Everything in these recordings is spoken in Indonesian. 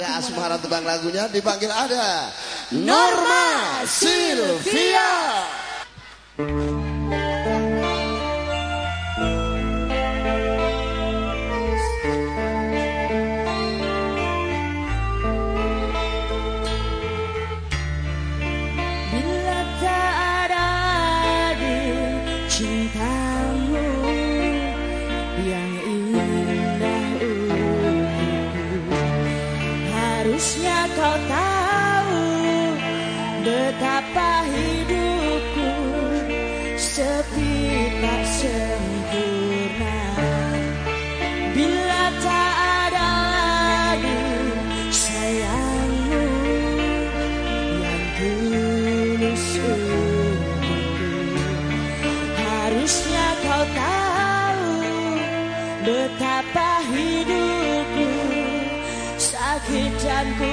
ada Asmara tebang lagunya dipanggil ada Norma Silvia. Bila tak ada di cintamu yang Harusnya kau tahu betapa sakit dan ku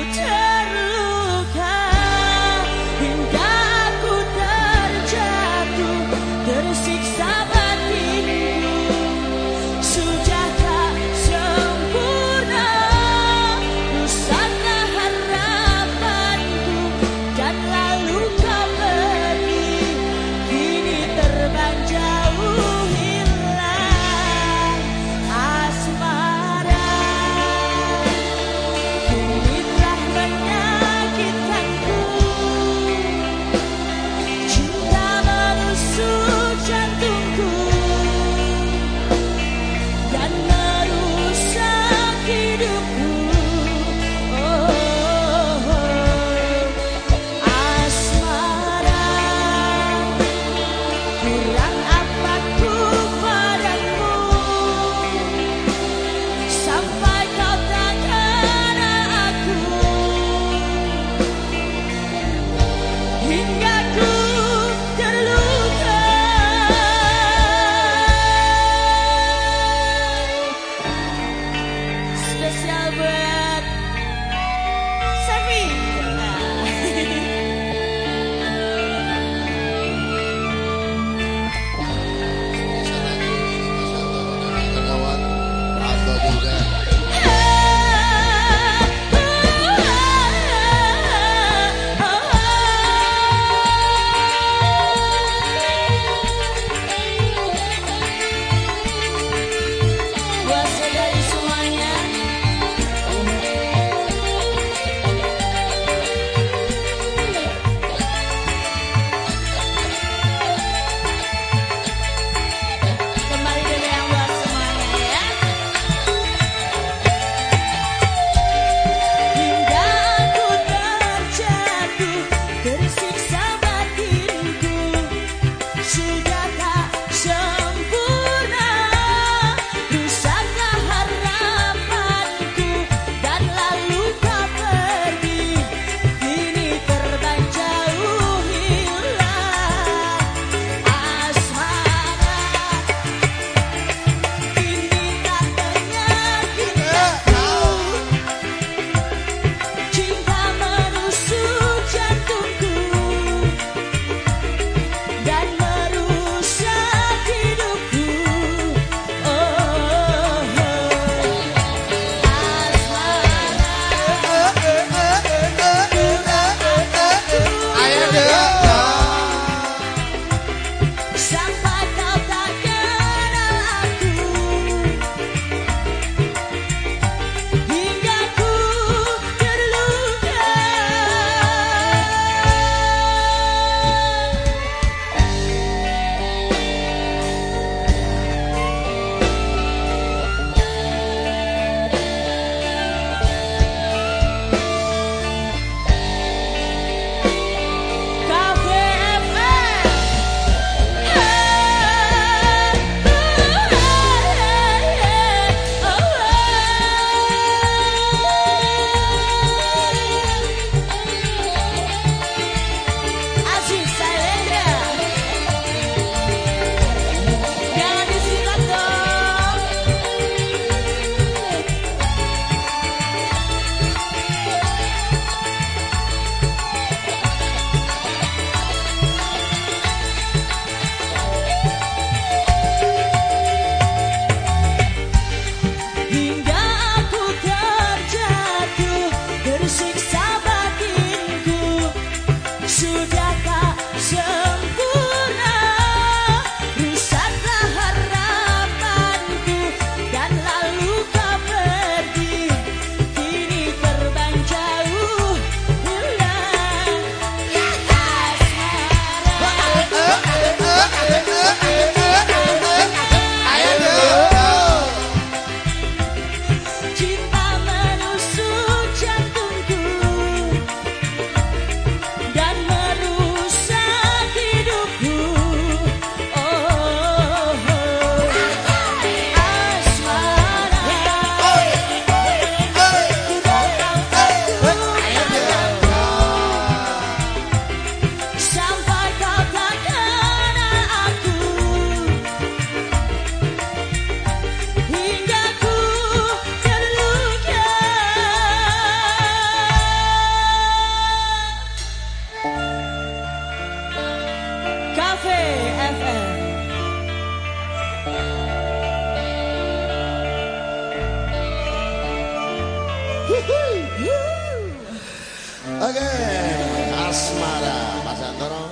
Asmara, Mas Antoro.